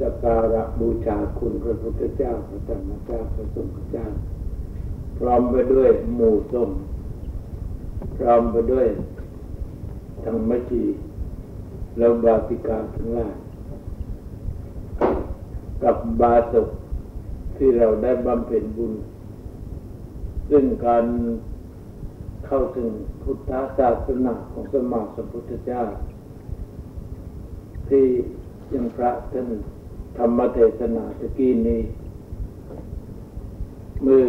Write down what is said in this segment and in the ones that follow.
สการะบูชาคุณพระพุทธเจ้าพระธรรมเจ้าพระสงฆ์เจ้า พร้อมไปด้วยหมู่สงฆ์พร้อมไปด้วยทั้งมัชีและบาติกาทั้งหลายกับบาตกที่เราได้บำเพ็ญบุญ ซึ่งการเข้าถึงพุทธศาสนาของสมมาสมพุทธเจ้า ที่ยังพระท่าน ธรรมเทศนาตะกี้นี้เมื่อ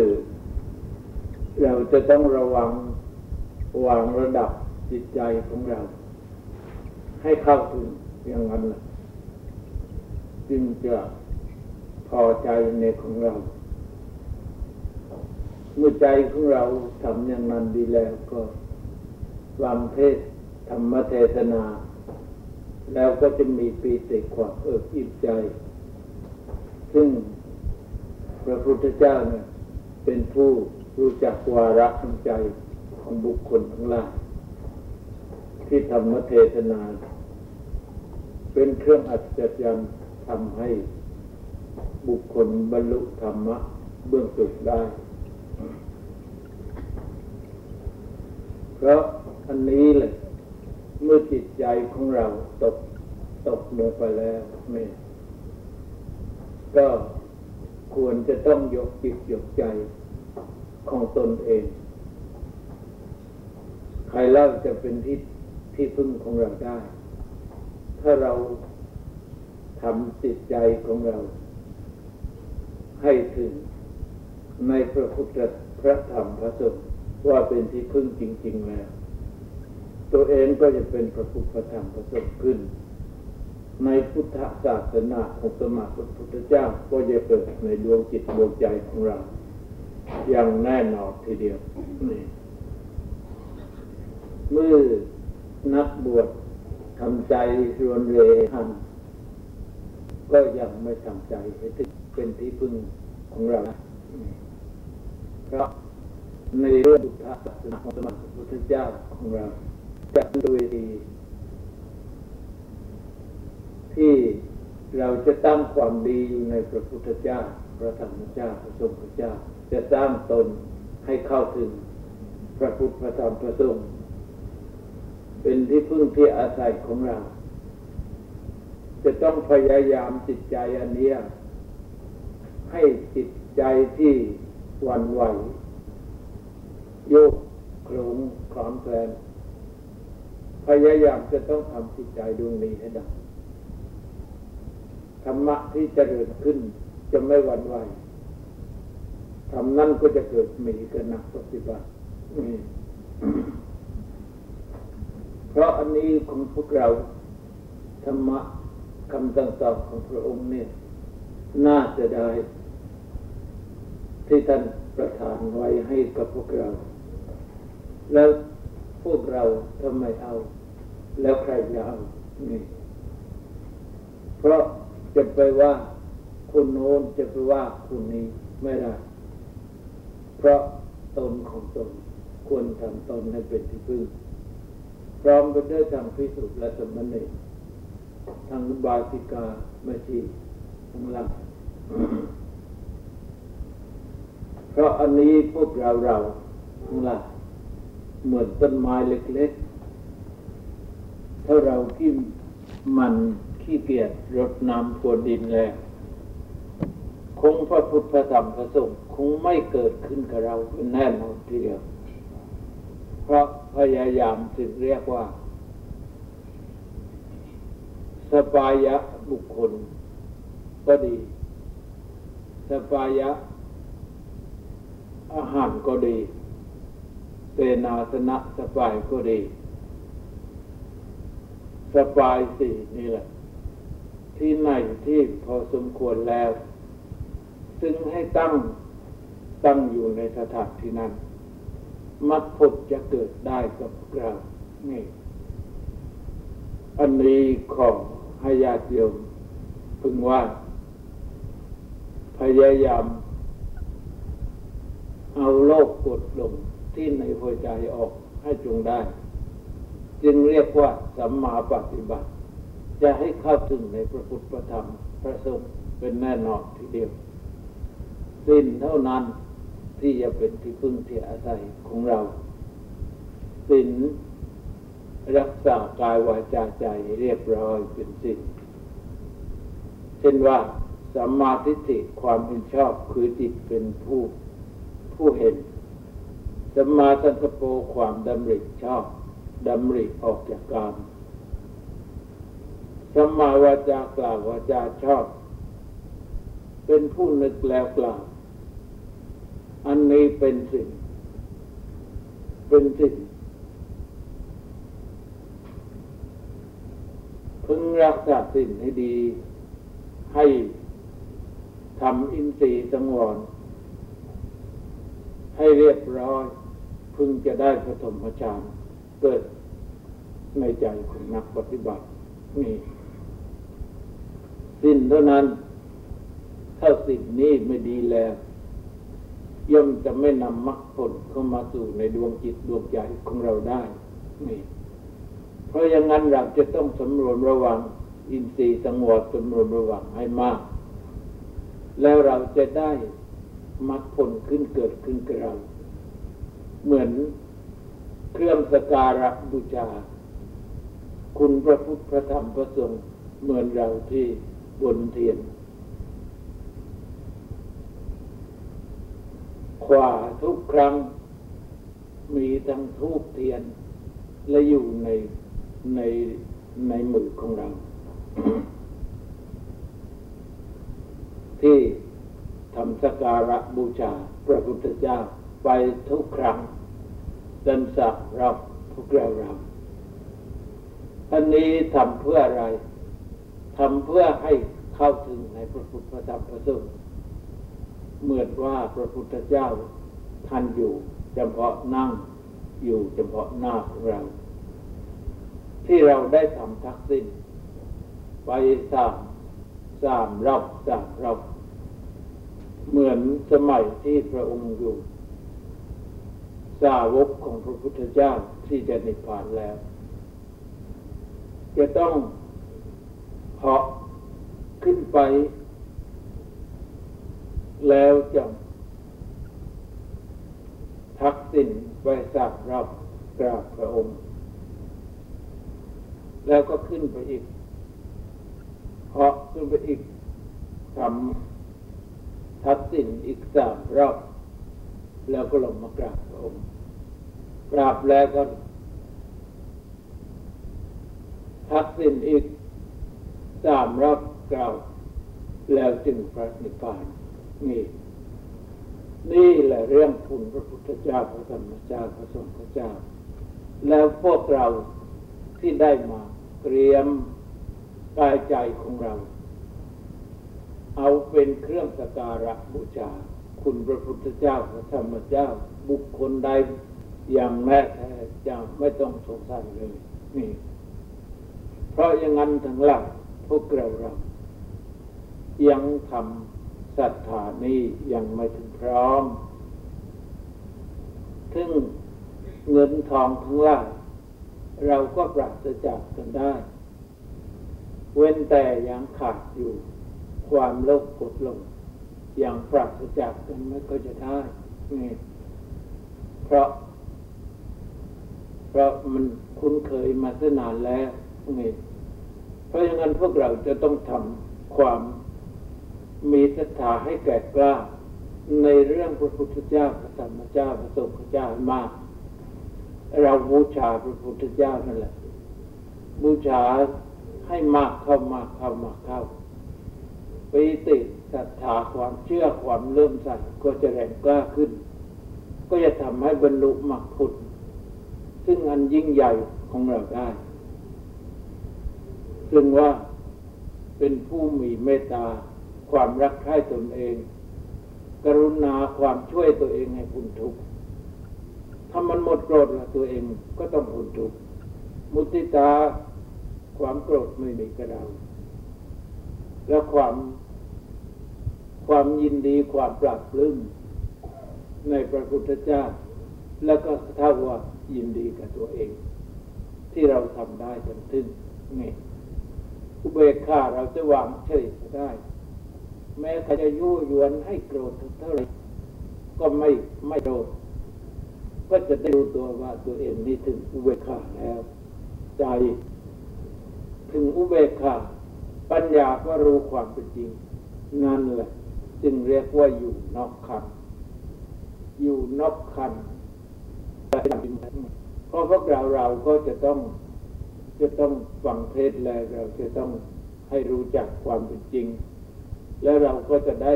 เราจะต้องระวังวางระดับจิตใจของเรา ให้เข้าถึงอย่างนั้นจึงจะพอใจในของเรา เมื่อใจของเราทำอย่างนั้นดีแล้วก็วางเทศธรรมเทศนา แล้วก็จะมีปีติความเอิบอิ่มใจ ซึ่งพระพุทธเจ้าเนี่ยเป็นผู้รู้จักวาระของใจของบุคคลทั้งหลายที่ธรรมเทศนา เป็นเครื่องอัศจรรย์ทำให้บุคคลบรรลุธรรมะเบื้องสุดได้ เพราะอันนี้เลยเมื่อจิตใจของเราตกตกลงไปแล้วเนี่ย ก็ควรจะต้องยกจิตยกใจของตนเอง ใครเล่าจะเป็นที่ที่พึ่งของเราได้ ถ้าเราทำจิตใจของเรา ให้ถึงในพระพุทธพระธรรมพระสงฆ์ว่าเป็นที่พึ่งจริง ๆ แล้ว ตัวเองก็จะเป็นพระพุทธธรรมพระสงฆ์ขึ้น ในพุทธศาสนาของสมาพระพุทธเจ้าก็จะเกิดในดวงจิตดวงใจของเรา อย่างแน่นอนทีเดียวเมื่อนักบวชทำใจรวนเรหันก็ยังไม่ทำใจให้ถึงเป็นที่พึ่งของเราเพราะในเรื่องพุทธศาสนาของสมัยพุทธเจ้าของเราจะโดยดี ที่เราจะตั้งความดีอยู่ในพระพุทธเจ้า พระธรรมเจ้า พระสงฆ์เจ้า จะสร้างตนให้เข้าถึงพระพุทธพระธรรมพระสงฆ์เป็นที่พึ่งที่อาศัยของเรา จะต้องพยายามจิตใจอันนี้ให้จิตใจที่วันไหว โยกโคลงคลอนแคลนพยายามจะต้องทำจิตใจดวงนี้ให้ได้ ธรรมะที่จเจริญขึ้นจะไม่หวั่นไหวทำนั่นก็จะเกิดมีกระหนักปฏิบัติเพราะอันนี้ของพวกเราธรรมะคำต่างๆของพระองค์เนี่ย น่าจะได้ ที่ท่านประทานไว้ให้กับพวกเรา แล้วพวกเราทำไมเอา แล้วใครจะเอานี่เพราะ จะไปว่าคุณโน้นจะไปว่าคุณนี้ไม่ได้ เพราะตนของตนควรทำตนให้เป็นที่พึ่งพร้อมกันด้วยทางพิสุทธิ์และสมณีทางบาสิกาไม่ชีทั้งหลังเพราะอันนี้พวกเราเราทั้งหลังเหมือนต้นไม้เล็กๆ ถ้าเราที่มัน ขี้เกียจรดน้ำพรวนดินแล้วคงพระพุทธธรรมพระสงฆ์คงไม่เกิดขึ้นกับเราแน่นอนทีเดียว เพราะพยายามจึงเรียกว่า สัปปายะบุคคลก็ดี สัปปายะ อาหารก็ดีเสนาสนะสัปปายะก็ดี สัปปายะสี่นี่แหละ ที่ไหนที่พอสมควรแล้ว ซึ่งให้ตั้งตั้งอยู่ในสถานที่นั้นมรรคผลจะเกิดได้กับเรานี่อันนี้ของห้ญาติโยมพึงว่า พยายาม เอาโลกกดลงที่ในหัวใจออกให้จงได้ จึงเรียกว่าสัมมาปฏิบัติ จะให้เข้าถึงในพระพุทธธรรมพระสงฆ์เป็นแน่นอนทีเดียวสิ้นเท่านั้นที่จะเป็นที่พึ่งที่อาศัยของเราสิ้นรักษากายวาจาใจเรียบร้อยเป็นสิ้นเช่นว่าสัมมาทิฏฐิความเห็นชอบคือจิตเป็นผู้ผู้เห็นสัมมาสังกปรความดำริชอบดำริออกจากกาม สัมมาวาจากล่าววาจาชอบ เป็นผู้นึกแล้วกล่าว อันนี้เป็นสิ่ง เป็นสิ่งพึงรักษาสิ่งให้ดี ให้ทำอินทรีย์สังวร ให้เรียบร้อย พึงจะได้พระธรรมฌานเกิดในใจของนักปฏิบัตินี่ สิ้นเท่านั้น ถ้าสิ่งนี้ไม่ดีแล้ว ย่อมจะไม่นำมรรคผลเข้ามาสู่ในดวงจิตดวงใจของเราได้นี่เพราะอย่างนั้นเราจะต้องสำรวมระวัง อินทรีย์สังวรสำรวมระวังให้มาก แล้วเราจะได้มรรคผลขึ้นเกิดขึ้นกับเรา เหมือนเครื่องสการะบูชา คุณพระพุทธพระธรรมพระสงฆ์เหมือนเราที่ บนเทียน ขวาทุกครั้ง มีทั้งทูบเทียน และอยู่ในในในมือของเรา ที่ทำสการะบูชาพระพุทธเจ้าไปทุกครั้งดันสักรับพวกเราเราอันนี้ทำเพื่ออะไร ทำเพื่อให้เข้าถึงในพระพุทธธรรมพระสงฆ์เหมือนว่าพระพุทธเจ้าท่านอยู่เฉพาะนั่งอยู่เฉพาะหน้าของเรา ที่เราได้ทำทักษิณไปสามสามรอบสามรอบเหมือนสมัยที่พระองค์อยู่ สาวกของพระพุทธเจ้าที่จะนิพพานแล้ว จะต้อง เหาะขึ้นไป แล้วจะทักสินไปสักรับกราบพระองค์ แล้วก็ขึ้นไปอีกเหาะขึ้นไปอีกทำทักสินอีกสามรอบแล้วก็ลงมากราบพระองค์กราบแล้วก็ทักสินอีก สามรอบกล่าวแล้วจึงพระนิพพานนี่นี่แหละเรื่องคุณพระพุทธเจ้าพระธรรมเจ้าพระสงฆ์เจ้า แล้วพวกเราที่ได้มาเตรียมกายใจของเรา เอาเป็นเครื่องสการะบูชา คุณพระพุทธเจ้าพระธรรมเจ้า บุคคลใดอย่างแม่แท้จะไม่ต้องสงสัยเลยนี่ เพราะอย่างนั้นทั้งหลาย พวกเราเรายังทำศรัทธานี้ยังไม่ถึงพร้อม ถึงเงินทองทั้งหลายเราก็ปราศจากกันได้ เว้นแต่ยังขาดอยู่ความโลภกดลงอย่างปราศจากกันไม่ก็จะได้นี่เพราะ เพราะมันคุ้นเคยมาสนานแล้วนี่ เพราะอย่างนั้นพวกเราจะต้องทำความมีศรัทธาให้แก่กล้า ในเรื่องพระพุทธเจ้าพระธรรมเจ้าพระสงฆ์เจ้ามาก เราบูชาพระพุทธเจ้านั่นแหละ บูชาให้มากเข้ามากเข้ามากเข้าปีติศรัทธาความเชื่อความเริ่มใส่ก็จะแรงกล้าขึ้น ก็จะทำให้บรรลุมรรคผลซึ่งอันยิ่งใหญ่ของเราได้ ซึ่งว่าเป็นผู้มีเมตตา ความรักใคร่ตนเอง กรุณาความช่วยตัวเองให้พ้นทุกข์ถ้ามันหมดโกรธละตัวเองก็ต้องพ้นทุกข์มุติตาความโกรธไม่มีกระเราแล้วความความยินดีความปรับปลื้มในพระพุทธเจ้า แล้วก็เท่าว่ายินดีกับตัวเอง ที่เราทำได้จนถึงนี่ อุเบกขาเราจะวางเฉยก็ได้ แม้เขาจะยุ่ยวนให้โกรธเท่าไรก็ไม่ไม่โกรธก็จะได้รู้ตัวว่าตัวเองนี่ถึงอุเบกขาแล้ว ใจ ถึงอุเบกขาปัญญาก็รู้ความเป็นจริง นั่นแหละ จึงเรียกว่าอยู่นอกคันอยู่นอกคันเพราะพวกเราเราก็จะต้อง จะต้องฟังเทศแล้วเราจะต้องให้รู้จักความเป็นจริง แล้วเราก็จะได้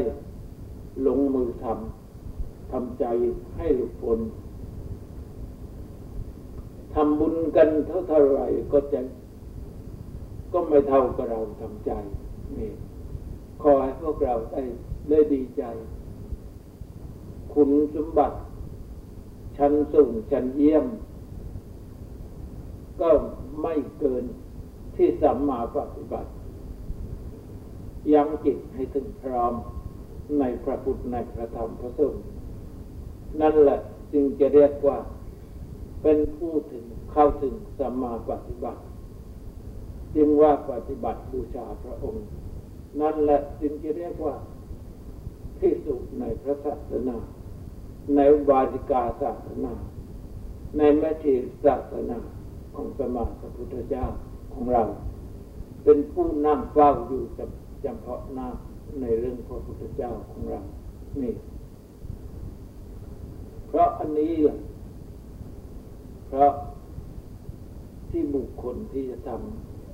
ลงมือทำทำใจให้หลุดพ้นทำบุญกันเท่าเท่าไรก็จะก็ไม่เท่ากับเราทำใจนี่ขอให้พวกเราได้ได้ดีใจ คุณสมบัติชั้นสูงชั้นเยี่ยม ก็ ไม่เกินที่สัมมาปฏิบัติ ยังจิตให้ถึงพร้อมในพระพุทธในพระธรรมพระสงฆ์นั่นแหละจึงจะเรียกว่าเป็นผู้ถึงเข้าถึงสัมมาปฏิบัติ จึงว่าปฏิบัติบูชาพระองค์ นั่นแหละจึงจะเรียกว่าที่สุดในพระศาสนา ในวาจิกาศาสนา ในแมทีศาสนา องสมมาสัพพุทธเจ้าของเรา เป็นผู้นั่งเฝ้าอยู่จำเพาะหน้าในเรื่องพระพุทธเจ้าของเรา นี่ เพราะอันนี้เพราะที่บุคคลที่จะท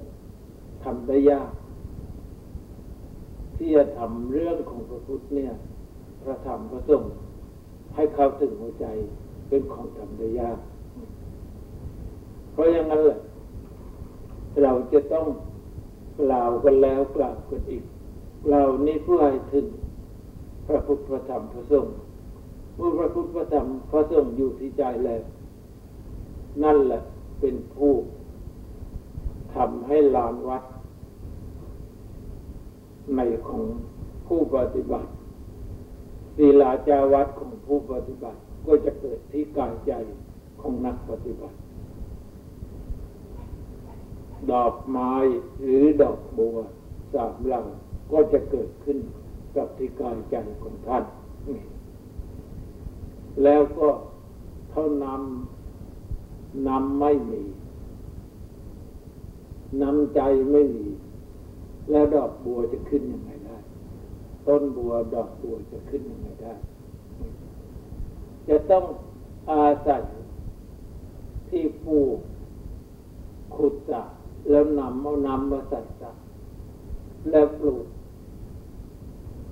ำทำได้ยาก ที่จะทำเรื่องของพระพุทธเนี่ย พระธรรมพระสงฆ์ให้เข้าถึงหัวใจเป็นของทำได้ยาก ราะอย่างนั้นแหละเราจะต้องกล่าวกันแล้วกล่าวกันอีกกล่าวนี้เพื่อให้ถึงพระพุทธพระธรรมพระสงฆ์เมื่อพระพุทธพระธรรมพระสงฆ์อยู่ที่ใจแล้ว นั่นแหละเป็นผู้ทำให้ลานวัด ในของผู้ปฏิบัติศีลาจาวัดของผู้ปฏิบัติ ก็จะเกิดที่กายใจของนักปฏิบัติ ดอกไม้หรือดอกบัวสามหลังก็จะเกิดขึ้นกับที่กายใจของท่าน แล้วก็เท่านำนำไม่มีนำใจไม่มี แล้วดอกบัวจะขึ้นยังไงได้ ต้นบัวดอกบัวจะขึ้นยังไงได้ จะต้องอาศัยที่ปูขุดสะ แล้วนำเอานำมาใส่สะแล้วปลูก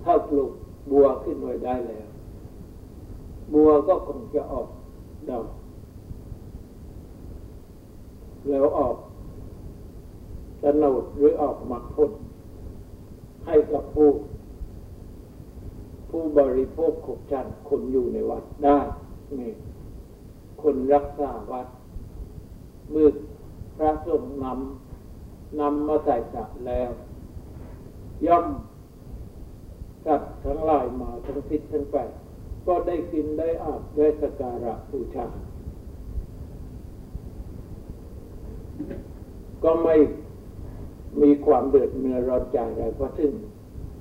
ถ้าปลูกบัวขึ้นไว้ได้แล้ว บัวก็คงจะออกดอกแล้วออกสนุดหรือออกมักผลให้กับผู้ผู้บริโภคขบชันคนอยู่ในวัดได้นี่คนรักษาวัดมือ พระสงฆ์นำนำมาใส่สัตแล้ว ย่อมสัตว์ทั้งหลายมาทั้งทิศทั้งแปดก็ได้กินได้อาบได้สการะบูชาก็ไม่มีความเดือดเนื้อร้อนใจอะไรเพราะซึ่ง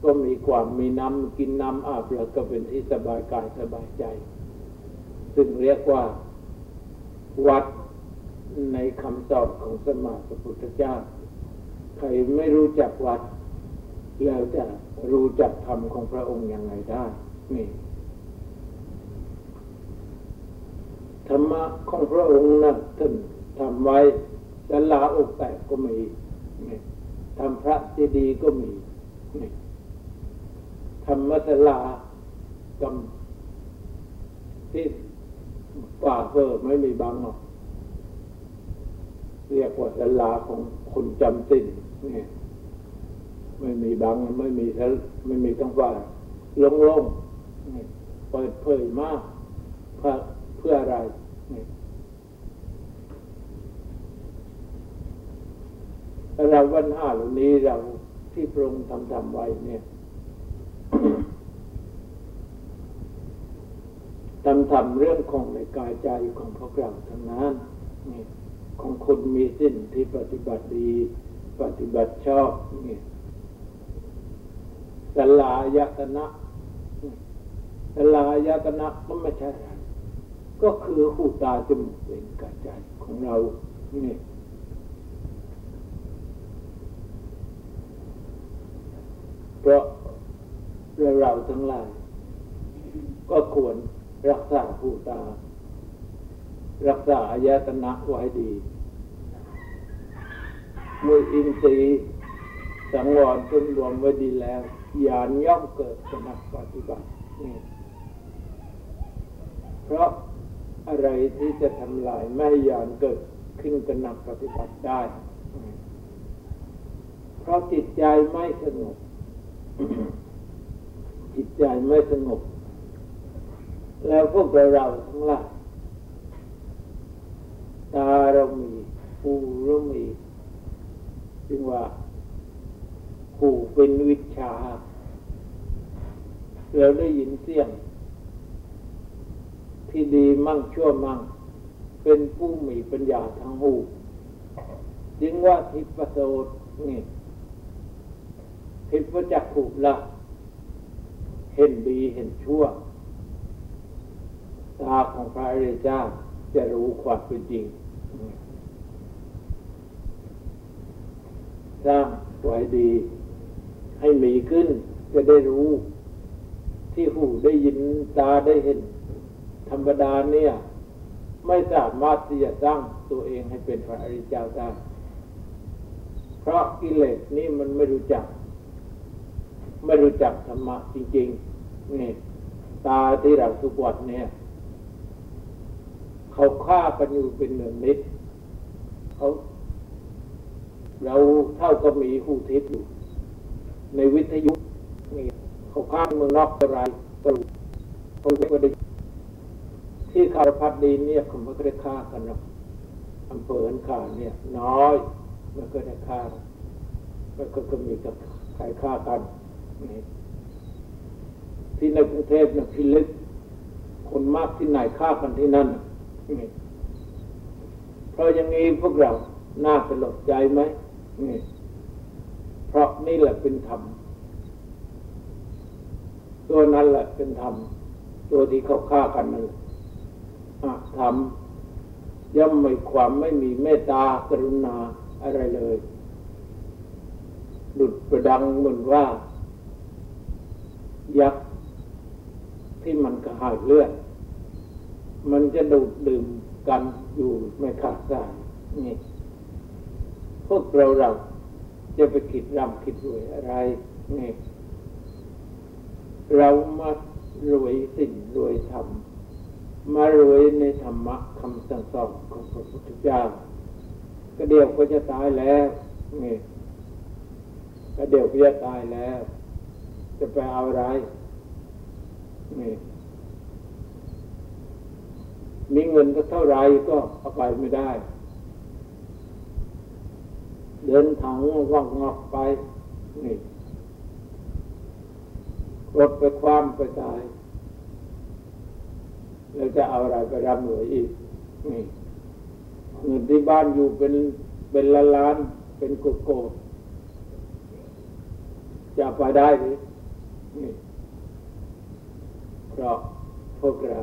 ก็มีความมีน้ำกินน้ำอาบแล้วก็เป็นที่สบายกายสบายใจ ซึ่งเรียกว่า วัด ในคำสอนของสมมาสัพพุทธเจ้า ใครไม่รู้จักวัด แล้วจะรู้จักธรรมของพระองค์ยังไงได้นี่ธรรมะของพระองค์นั้นท่านทำไว้แะลาอกแตกก็มีทำพระเจดีย์ก็มีทำมัสลากำที่ป่าเฟิร์ไม่มีบางหรอก เรียกว่าสลาของคนจำสิ้นนี่ไม่มีบางไม่มีไม่มีต้งว่าโล่งๆเปิดเผยมากเพื่อเพื่ออะไรนี่เราวันห้าเหล่านี้เราที่ปรุงทำทำไว้เนี่ยทำทำเรื่องของในกายใจของพวกเราทั้งนั้นนี่ ของคนมีสิ้นที่ปฏิบัติดี ปฏิบัติชอบนี่สลายตนะสลายตนะก็ไม่ใช่อะไรก็คือหูตาจมูกเป็นกระใจของเรานี่เพราะเราเราทั้งหลายก็ควรรักษาหูตา รักษาอายตนะไว้ดีมืออินทรีย์สังวรจนรวมไว้ดีแล้วยานย่อมเกิดสนักปฏิบัตินี่เพราะอะไรที่จะทำลายไม่ยานเกิดขึ้นกันักปฏิบัติได้ เพราะจิตใจไม่สงบ จิตใจไม่สงบ แล้วพวกราเราทั้งหลาย ตาเรามีหูเรามีจึงว่าหูเป็นวิชาเราได้ยินเสียง ที่ดีมั่งชั่วมั่ง เป็นผู้มีปัญญาทางหูจึงว่าทิพโสดนี่ทิพจักขุละเห็นดีเห็นชั่วตาของพระอริยเจ้า จะรู้ความเป็นจริงสร้างไว้ดี ให้มีขึ้น จะได้รู้ ที่หูได้ยินตาได้เห็น ธรรมดาเนี่ย ไม่สามารถที่จะสร้างตัวเองให้เป็นพระอริยเจ้าได้เพราะกิเลสนี่มันไม่รู้จัก ไม่รู้จักธรรมะจริงๆนี่ตาที่เราทุกวันเนี่ย เขาฆ่ากันอยู่เป็นเนืองนิดเขาเราเท่ากับมีหูทิพย์อยู่ ในวิทยุนี่เขาข้าเมืองนอกอะไรก็รู้เขาก็ได้ที่คารพัดดีเนี่ยเขาไม่ได้ฆ่ากันหรอกอำเภอหันขาเนี่ย น้อยไม่ก็ได้ฆ่าแล้วก็ก็มีกับใครฆ่ากันที่ในกรุงเทพเนี่ยพิลึกคนมากที่ไหนฆ่ากันที่นั่น นี่เพราะอย่างนี้พวกเราน่าสลดใจไหมนี่เพราะนี่แหละเป็นธรรม ตัวนั้นแหละเป็นธรรม ตัวที่เขาฆ่ากันนั่นธรรมย่อมไม่ความไม่มีเมตตากรุณาอะไรเลยดุดประดังเหมือนว่า ยักษ์ที่มันกระหายเลือด มันจะดูดดื่มกันอยู่ไม่ขาดสายนี่พวกเราเราจะไปคิดร่ำคิดรวยอะไรนี่เรามารวยสิ่งรวยธรรมมารวยในธรรมะคำสั่งสอนของพระพุทธเจ้าก็เดี๋ยวก็จะตายแล้วนี่ก็เดี๋ยวก็จะตายแล้ว จะไปเอาอะไรนี่ มีเงินก็เท่าไรก็เอาไปไม่ได้ เดินทางว่างงอกไปนี่รถไปความไปตายแล้วจะเอาอะไรไปรำหน่วยอีกนี่เงินที่บ้านอยู่เป็นเป็นล้านล้านเป็นโกโก้จะไปได้หรือนี่เพราะพวกเรา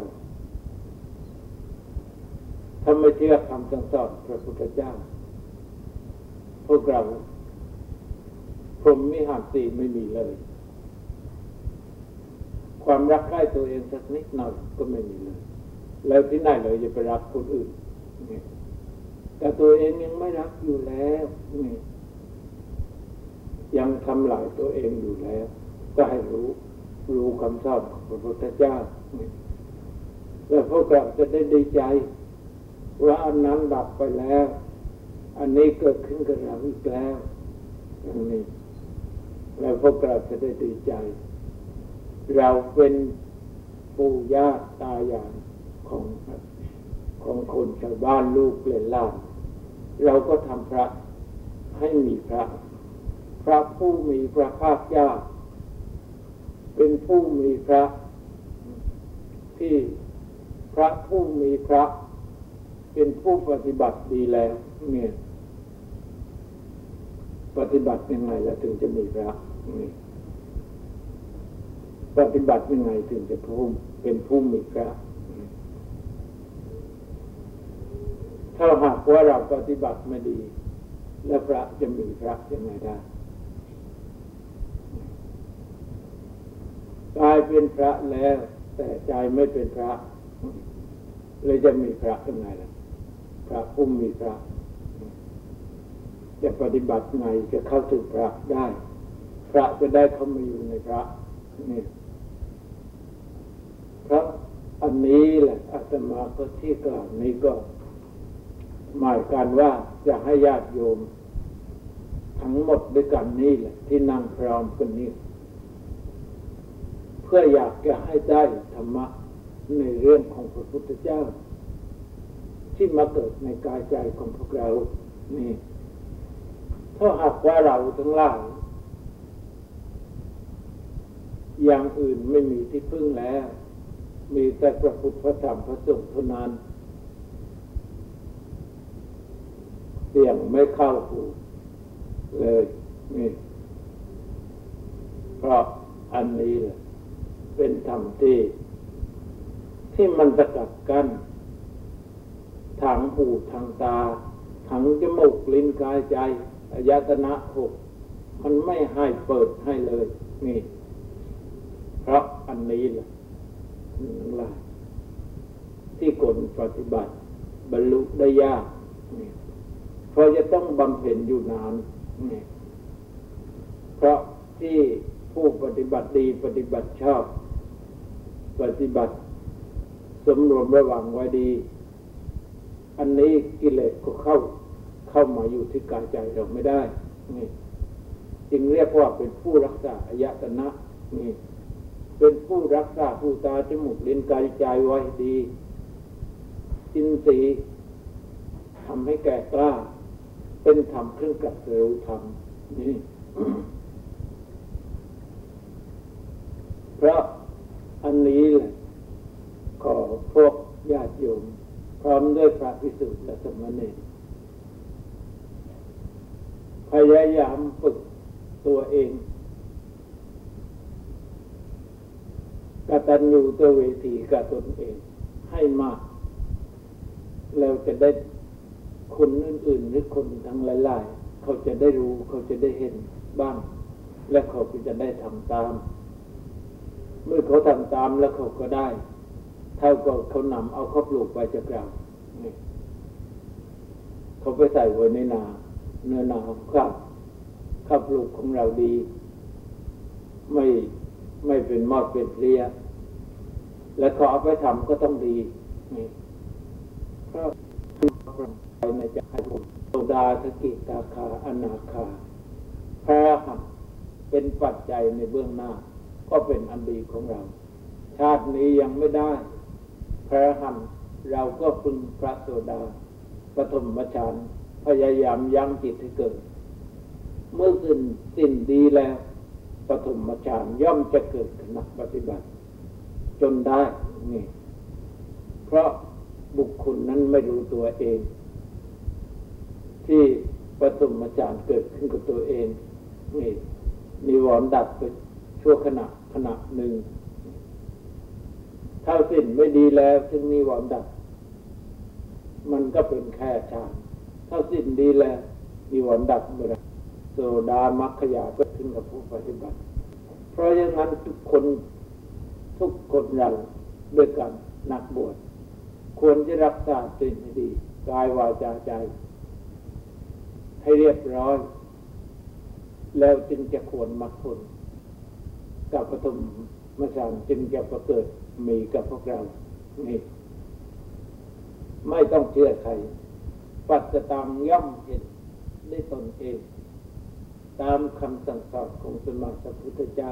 ถ้าไม่เชื่อคำสั่งสอนพระพุทธเจ้า พวกเราพรหมมิหารสีไม่มีเลย ความรักใคร่ตัวเองสักนิดหน่อยก็ไม่มีเลย แล้วที่ไหนเลยจะไปรักคนอื่นแต่ตัวเองยังไม่รักอยู่แล้วนี่ยังทำลายตัวเองอยู่แล้ว ก็ให้รู้รู้คำสอนของพระพุทธเจ้าแล้วพวกเราจะได้ดีใจ ว่าอันนั้นดับไปแล้ว อันนี้เกิดขึ้นกับเราอีกแล้วอย่างนี้แล้วพวกเราจะได้ดีใจ เราเป็นปู่ย่าตายายของของคนชาวบ้านลูกเล่นล่าเราก็ทำพระให้มีพระ พระผู้มีพระภาคเจ้าเป็นผู้มีพระที่พระผู้มีพระ เป็นผู้ปฏิบัติดีแล้วเนี่ยปฏิบัติยังไงแล้วถึงจะมีพระนี่ปฏิบัติยังไงถึงจะพุ่มเป็นผู้มีพระถ้าหากว่าเราปฏิบัติไม่ดี แล้วพระจะมีพระยังไงได้กายเป็นพระแล้ว แต่ใจไม่เป็นพระเลยจะมีพระยังไงล่ะ พระผู้มีพระ จะปฏิบัติไงจะเข้าถึงพระได้ พระจะได้เข้ามาอยู่ในพระนี่พระอันนี้แหละอาตมาก็ที่กล่าวนี้ก็ หมายการว่าจะให้ญาติโยม ทั้งหมดด้วยกันนี่แหละ ที่นั่งพร้อมกันนี้ เพื่ออยากจะให้ได้ธรรมะในเรื่องของพระพุทธเจ้า ที่มาเกิดในกายใจของพวกเรา นี่ ถ้าหากว่าเราทั้งหลายอย่างอื่นไม่มีที่พึ่งแล้ว มีแต่พระพุทธพระธรรมพระสงฆ์เท่านั้น เสียงไม่เข้าหูเลยนี่เพราะอันนี้เป็นธรรมที่ ที่มันสกัดกั้น ทางหูทางตาทางจมูกลิ้นกายใจอายตนะหกมันไม่ให้เปิดให้เลย นี่ เพราะอันนี้แหละนั่แหละที่คนปฏิบัติ บรรลุได้ยากนี่เพราะจะต้องบำเพ็ญอยู่นานนี่เพราะที่ผู้ปฏิบัติดีปฏิบัติชอบ ปฏิบัติสมรวมระวังไว้ดี อันนี้กิเลสก็เข้าเข้ามาอยู่ที่กายใจเราไม่ได้นี่จึงเรียกว่าเป็นผู้รักษาอายตนะนี่เป็นผู้รักษาผู้ตาจมูกลิ้นกายใจไว้ดีจินสีทำให้แก่กล้า เป็นธรรมเครื่องกัดเร็วธรรมนี่เพราะอันนี้แหละขอพวกญาติโยม พร้อมด้วยพระพิสุทธิ์และสมณีพยายามฝึกตัวเองกตัญญูตัวเวทีกับตนเอง ให้มาก แล้วจะได้คนอื่นๆหรือคนทั้งหลายๆ เขาจะได้รู้เขาจะได้เห็นบ้าง และเขาก็จะได้ทำตาม เมื่อเขาทำตามแล้วเขาก็ได้ เท่ากับเขานำเอาข้าปลูกไปจากเราเขาไปใส่ไว้ในนา เนื้อนาข้าวข้าวปลูกของเราดี ไม่ไม่เป็นมอดเป็นเพลีย แล้วเขาเอาไปทำก็ต้องดีนี่เพราะไปในใจผมโซดาสกิตาคาอนาคาพระหักเป็นปัจจัยในเบื้องหน้า ก็เป็นอันดีของเรา ชาตินี้ยังไม่ได้ พระหันเราก็พึงพระโสดาปฐมฌานพยายามยังจิตให้เกิด เมื่อสิ้นสิ้นดีแล้วปฐมฌานย่อมจะเกิดขณะปฏิบัติ จนได้นี่เพราะบุคคลนั้นไม่รู้ตัวเอง ที่ปฐมฌานเกิดขึ้นกับตัวเองนี่นิวรณ์ดับไปชั่วขณะขณะหนึ่ง ถ้าสิ้นไม่ดีแล้วถึงมีวามดับ มันก็เป็นแค่ฌานถ้าสิ้นดีแล้วมีวามดับเมื่อไรโซดามัคขยาก็ขึ้นกับผู้ปฏิบัติ เพราะอย่างนั้นทุกคนทุกคนเราด้วยกันนักบวชควรจะรักษาสิ่งให้ดีกายวาจาใจ ให้เรียบร้อย แล้วจึงจะควรมรรคผลกับปฐมมฌานจึงจะประเกิด มีกับพวกเรานี่ไม่ต้องเชื่อใคร ปัจจตังย่อมเห็นได้ตนเอง ตามคำสั่งสอนของสมมาสัพพุทธเจ้า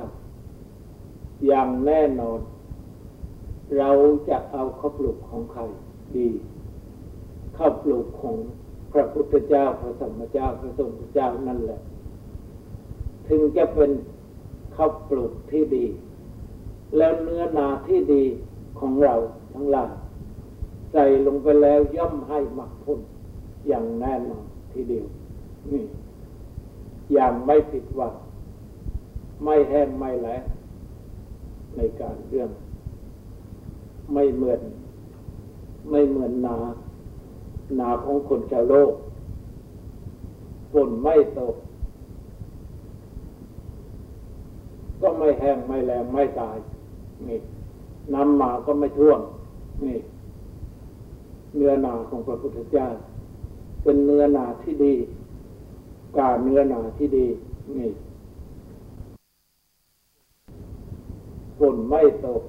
อย่างแน่นอน เราจะเอาข้าปลูกของใครดีข้าปลูกของพระพุทธเจ้า พระสัมมาเจ้า พระสงฆ์เจ้านั่นแหละ ถึงจะเป็นข้าวปลูกที่ดี แล้วเนื้อนาที่ดีของเราทั้งหลายใส่ลงไปแล้วย่อมให้หมักผลอย่างแน่นอนทีเดียว นี่ อย่างไม่ผิดหวังไม่แห้งไม่แล้งในการเรื่อง ไม่เหมือน ไม่เหมือนนา นาของคนชาวโลกฝนไม่ตก ก็ไม่แห้งไม่แรงไม่ตาย นี่น้ำมาก็ไม่ท่วมนี่ เนื้อนาของพระพุทธเจ้า เป็นเนื้อนาที่ดีกาเนื้อนาที่ดี นี่ฝนไม่ตก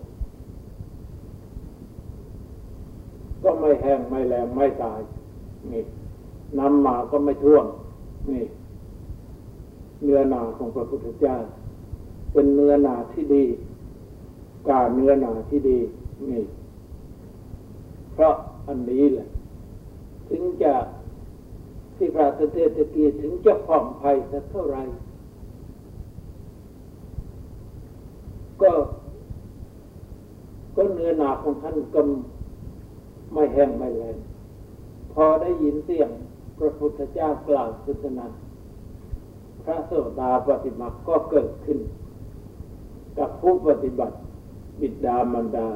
ก็ไม่แห้งไม่แรงไม่ตาย นี่น้ำมาก็ไม่ท่วม นี่เนื้อนาของพระพุทธเจ้า เป็นเนื้อนาที่ดี การเนื้อหนาที่ดีนี่เพราะอันนี้แหละ ถึงจะที่พระเทศกีถึงจะผ่องภัยสักเท่าไรก็ ก็เนื้อหนาของท่านก็ไม่แห้งไม่แรงพอได้ยินเสียงพระพุทธเจ้ากล่าวสุทนาพระโสดาปฏิมาก็เกิดขึ้น กับผู้ปฏิบัติ บิดามารดา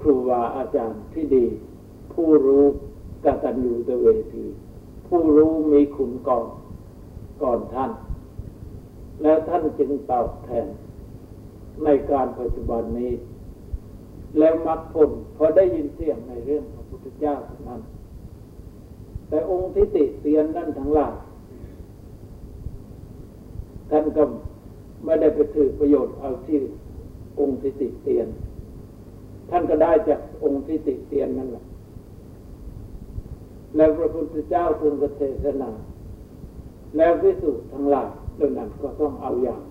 ครูบาอาจารย์ที่ดี ผู้รู้กตัญญูตเวที ผู้รู้มีคุณก่อนก่อนท่าน แล้วท่านจึงตอบแทน ในการปัจจุบันนี้ แล้วมรรคผลพอได้ยินเสียงในเรื่องพระพุทธเจ้าทนั้น แต่องค์ทิฏฐิเตียนนั่นทั้งหลายท่านก็ไม่ได้ไปถือประโยชน์เอาที่ องค์ทิฏฐิเตียน ท่านก็ได้จากองค์ทิฏฐิเตียนนั่นแหละแล้วพระพุทธเจ้าทรงเทศนา แล้วพิสูจน์ทั้งหลายดังนั้นก็ต้องเอาอย่าง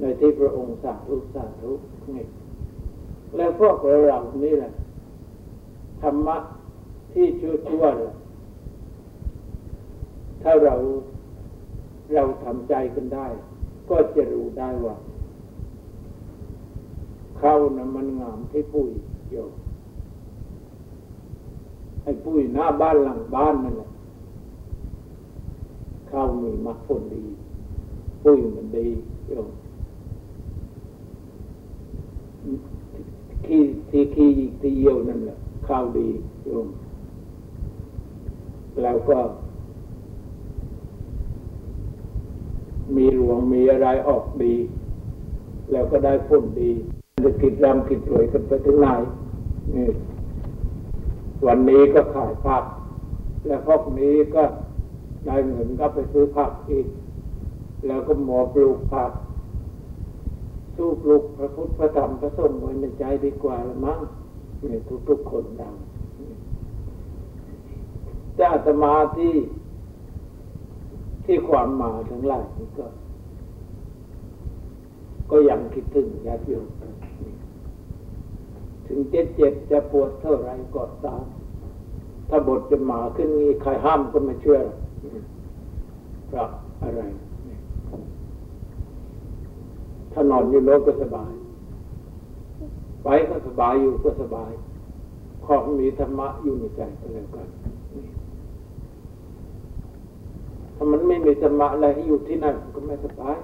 ในที่พระองค์สาธุสาธุนี่แล้วพวกเราเรานี่แหละธรรมะที่ชั่วชั่วถ้าเราเราทำใจกันได้ ก็จะรู้ได้ว่า เข้านะมันงามที่ปุ้ยโยไอ้ปุ้ยหน้าบ้านหลังบ้านนั่นแหละข้ามีมักผลดี ปุ้ยมันดีโยขี้ที่ขี้ที่เยี่ยวนั่นแหละข้าวดีโยมแล้วก็ มีหลวงมีอะไรออกดี แล้วก็ได้ผลดี จะกิดรำกิดรวยกันไปถึงไหนนี่วันนี้ก็ขายผัก แล้วพวกนี้ก็ได้เงินก็ไปซื้อผักอีก แล้วก็หมอปลูกผัก สู้ปลุกพระพุทธพระธรรมพระสงฆ์ไว้ในใจดีกว่าละมั้งนี่ทุกๆคนดังจะอาตมาที่ที่ความหมาทั้งหลายนี่ก็ ก็ยังคิดถึงญาติโยม ถึงเจ็บเจ็บจะปวดเท่าไรก็ตามถ้าบทจะมาขึ้นนี้ใครห้ามก็ไม่เชื่อเพราะอะไร ถ้านอนอยู่รถก็สบาย ไปก็สบายอยู่ก็สบาย ขอมีธรรมะอยู่ในใจก็แล้วกันถ้ามันไม่มีธรรมะอะไรให้อยู่ที่นั่นก็ไม่สบาย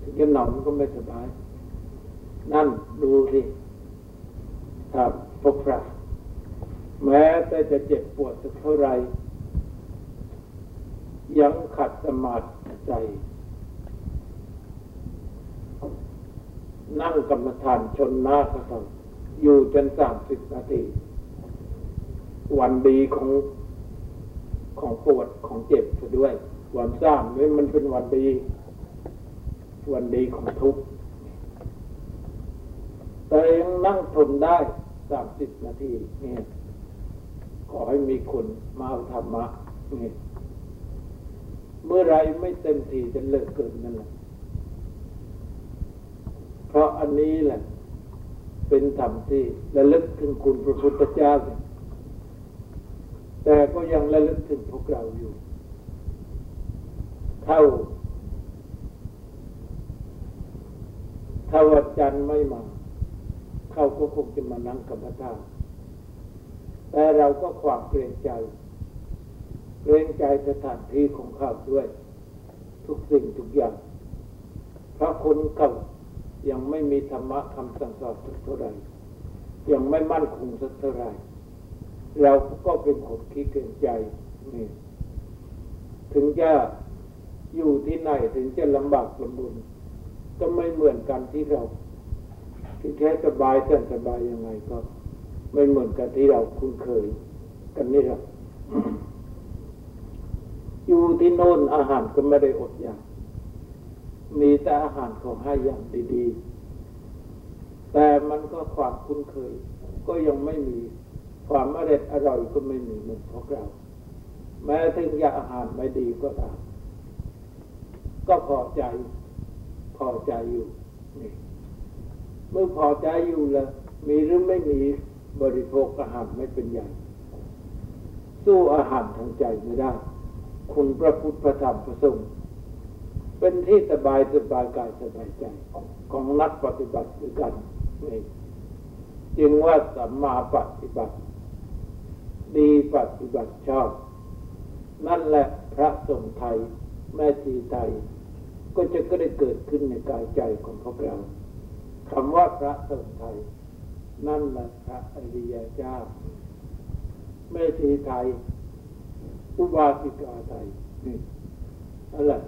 ถึงจะนอนก็ไม่สบาย นั่นดูสิ ถ้าพวกเราแม้แต่จะเจ็บปวดสักเท่าไร ยังขัดสมาธิใจ นั่งกรรมฐานชนหน้าพระธรรมอยู่จนสามสิบนาที วันดีของของปวดของเจ็บด้วย วันสามนี่มันเป็นวันดี วันดีของทุกข์ แต่ยังนั่งทนได้สามสิบนาทีนี่ขอให้มีคนมาเอาธรรมะนี่เมื่อไรไม่เต็มทีจะเลิกเกินนั่นแหละเพราะอันนี้แหละ เป็นธรรมที่ระลึกถึงคุณพระพุทธเจ้า แต่ก็ยังระลึกถึงพวกเราอยู่ เท่า ถ้าวัดจันทร์ไม่มา เขาก็คงจะมานั่งกรรมฐานแต่เราก็ความเกรงใจเกรงใจสถานที่ของเขาด้วย ทุกสิ่งทุกอย่างเพราะคนเก่ายังไม่มีธรรมะคำสั่งสอนสักเท่าไรยังไม่มั่นคงสักเท่าไรเราก็เป็นคนคิดเกินใจนี่ถึงจะอยู่ที่ไหนถึงจะลำบากลำบนก็ไม่เหมือนกันที่เรา ที่แค่สบายแสนสบายยังไงก็ ไม่เหมือนกันที่เราคุ้นเคย กันนี่หรอกอยู่ที่โน่นอาหารก็ไม่ได้อดอยากมีแต่อาหารของให้อย่างดีๆ แต่มันก็ความคุ้นเคย ก็ยังไม่มีความอร่อยอร่อยก็ไม่มีเหมือนพวกเรา แม้ถึงอยากอาหารไม่ดีก็ตามก็พอใจพอใจอยู่นี่ เมื่อพอใจอยู่ล้วมีหรือไม่มีบริโภคอาหารไม่เป็นใหญ่สู้อาหารทางใจไม่ได้ คุณพระพุทธพระธรรมพระสงฆ์เป็นที่สบายสบายกายสบายใจของนักปฏิบัติด้วยกันนี่จึงว่าสัมมาปฏิบัติ ดีปฏิบัติชอบ นั่นแหละพระสงฆ์ไทย แม่ชีไทย ก็จะก็ได้เกิดขึ้นในกายใจของพวกเรา คำว่าพระสงฆ์ไทย นั่นแหละพระอริยเจ้าแม่ชีไทย อุบาสิกาไทยนี่นั่นแหละ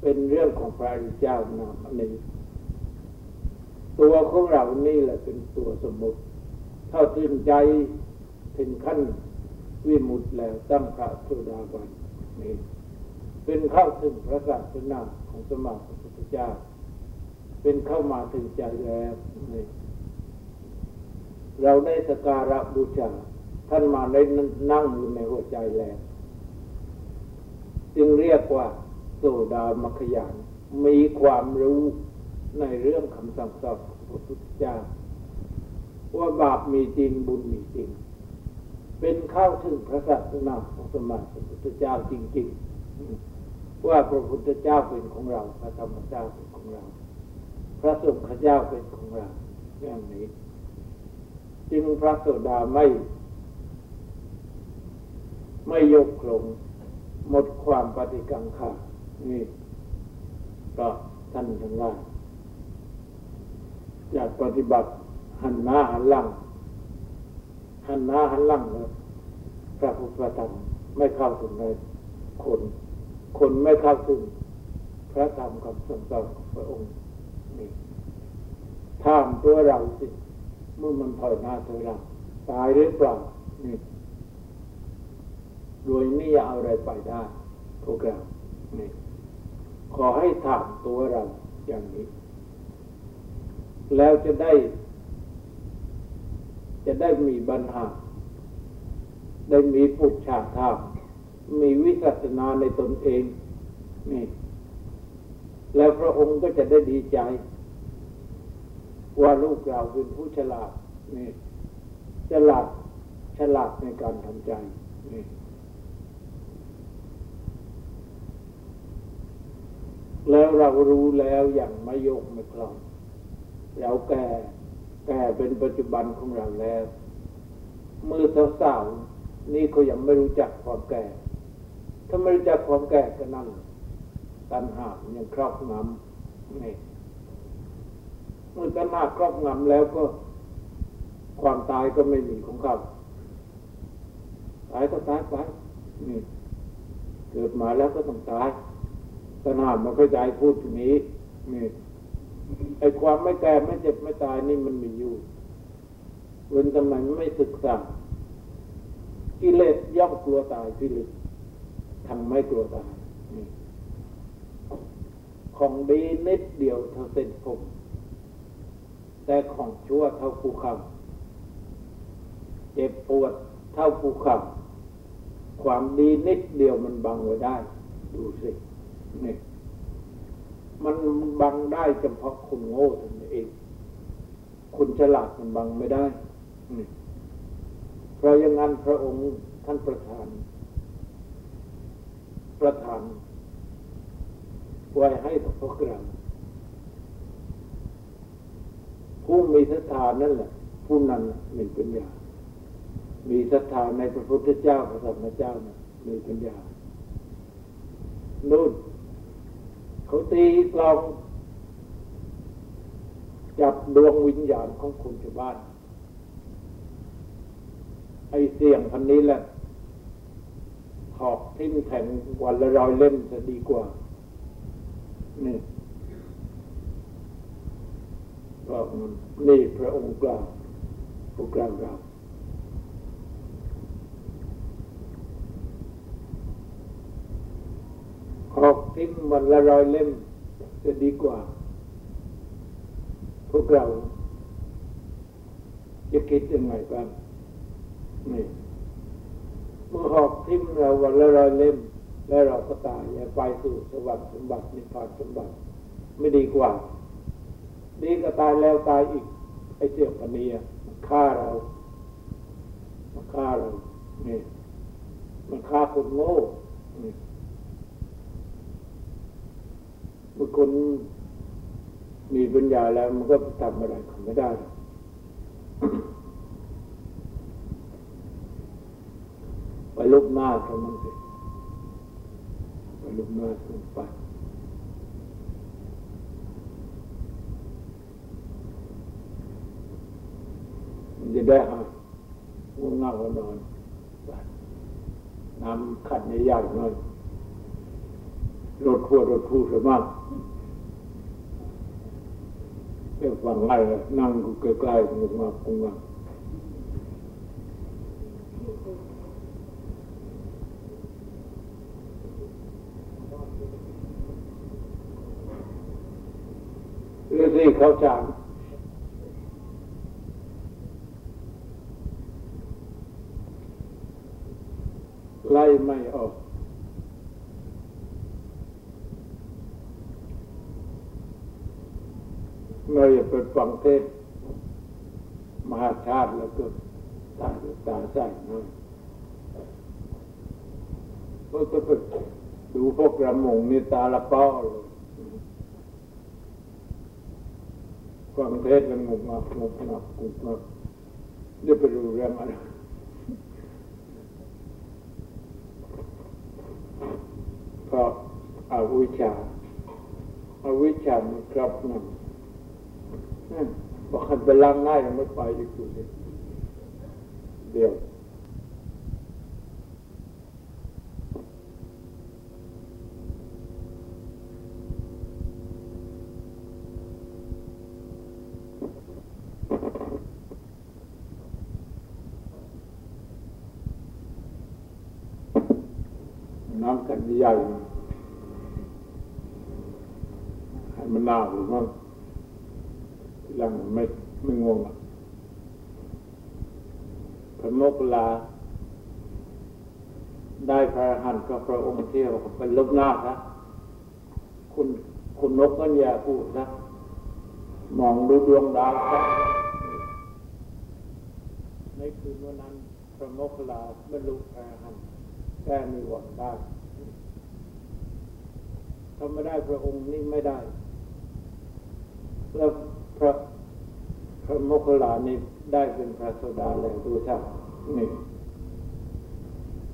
เป็นเรื่องของพระริเจ้านามนี้ ตัวของเรานี่แหละเป็นตัวสมมติ เท่าที่ใจถึงขั้นวิมุตแล้วตั้งพระสุดาบันนี่เป็นเข้าถึงพระศาสนาของสมมาพระพุทธเจ้า เป็นเข้ามาถึงใจแล้วเราได้สการะบูชาท่านมาได้นั่งอยู่ในหัวใจแล้วจึงเรียกว่าโซดามัคยานมีความรู้ในเรื่องคำสั่งสอนของพระพุทธเจ้าว่าบาปมีจริงบุญมีจริง เป็นเข้าถึงพระศาสนาของสมมาพระพุทธเจ้าจริง ๆ ว่าพระพุทธเจ้าเป็นของเราพระธรรมเจ้าเป็นของเรา พระสงฆ์เจ้าเป็นของเราอย่างนี้ จึงพระโสดาไม่ ไม่ยกลงหมดความปฏิกังขานี่ก็ท่านทั้งหลายอยากปฏิบัติหันหน้าหันหลังหันหน้าหันหลังเลยพระพุทธธรรมไม่เข้าถึงในคน คนไม่เข้าถึงพระธรรมคำสอนของพระองค์ นี่ถามตัวเราสิเมื่อมันถอยหน้าถอยหลังตายหรือเปล่านี่โดยนี่เอาอะไรไปได้พวกเรานี่ขอให้ถามตัวเราอย่างนี้ แล้วจะได้ จะได้มีบัญหา ได้มีปุจฉาธรรมมีวิสัชนาในตนเองนี่ แล้วพระองค์ก็จะได้ดีใจ ว่าลูกเราเป็นผู้ฉลาดนี่ฉลาดฉลาดในการทำใจนี่แล้วเรารู้แล้วอย่างไม่ยกไม่คลองเราแก่แก่เป็นปัจจุบันของเราแล้วมือสาวๆนี่เขายังไม่รู้จักความแก่ ถ้าไม่รู้จักความแก่ก็นั่น ตัณหายังครอบงำนี่เมื่อตัณหาครอบงำแล้วก็ความตายก็ไม่มีของเขาตายก็ตายไปนี่เกิดมาแล้วก็ต้องตายตนามันก็ใจพูดอย่างนี้นี่ไอ้ความไม่แก่ไม่เจ็บไม่ตายนี่มันมีอยู่เว้นทำไมไม่ศึกษากิเลสย่อมกลัวตายกิเลสทำไม่กลัวตายนี่ ของดีนิดเดียวเท่าเส้นผม แต่ของชั่วเท่าภูเขาเจ็บปวดเท่าภูเขาความดีนิดเดียวมันบังไว้ได้ ดูสินี่มันบังได้เฉพาะคนโง่ท่านเอง คนฉลาดมันบังไม่ได้เพราะอย่างนั้นพระองค์ท่านประธาน ประธาน ไว้ให้พวกเราผู้มีศรัทธานั่นแหละผู้นั้นมีปัญญา มีศรัทธาในพระพุทธเจ้าพระธรรมเจ้านะมีปัญญานู่นเขาตีกลองจับดวงวิญญาณของคุณชาวบ้าน ไอเสียงพันนี้แหละหอกทิ้งแทงวันละร้อยเล่มจะดีกว่า นี่ก็นี่พระองค์กล่าวพวกเราเราหอกทิ้งวันละรอยเล่มจะดีกว่า พวกเรา จะคิดยังไงบ้างนี่เมื่อหอกทิ้งเราวันละรอยเล่ม แล้วเราก็ตายไปสู่สวรรค์สมบัตินิพพานสมบัติ ไม่ดีกว่า ดีก็ตายแล้วตายอีก ไอ้เสี่ยงปนีมันฆ่าเรา มันฆ่าเรานี่มันฆ่าคนโง่นี่เมื่อคนมีปัญญาแล้วมันก็ทำอะไรเขาไม่ได้ไปลุกหน้าเขามั่งสิ ลุกหน้าเขาไปมันจะได้หายง่วงเหงานอนน้ำขัดในยากหน่อยรถพัวรถพูสมากเรื่องฟังไงนั่งกูใกล้ๆมึงมาคงมาเรื่องที่ เขาจางไล่ไม่ออก เราอย่าไปฟังเทศมหาชาติแล้วก็ตาตาใส่นะก็ก็ไปดูพวกกระมงนี่ตาละเป้อเลย ฟังเทศแล้วงบมากงบมากงบมากเดี๋ยวไปดูเรื่องอะไรเพราะอาวิชชาอาวิชชามันกลับนำบอกให้ไปล้างหน้ายังไม่ไปอีกทีเลยเดียวน้ำกัน ใหญ่ให้มันหนาหรือมั้งยังไม่ไม่งงอะพระโมกขลา ได้พระหันกับพระองค์เที่ยวเป็นลบหน้านะคุณคุณนกก็อย่าพูดนะ มองดูดวงดาวครับในคืนวันนั้นพระโมกขลาบรรลุพระหันแก้มีหวันได้ ถ้าไม่ได้พระองค์นี่ไม่ได้ แล้วพระพระโมคคัลลานี่ได้เป็นพระโสดาแล้วดูท่านี่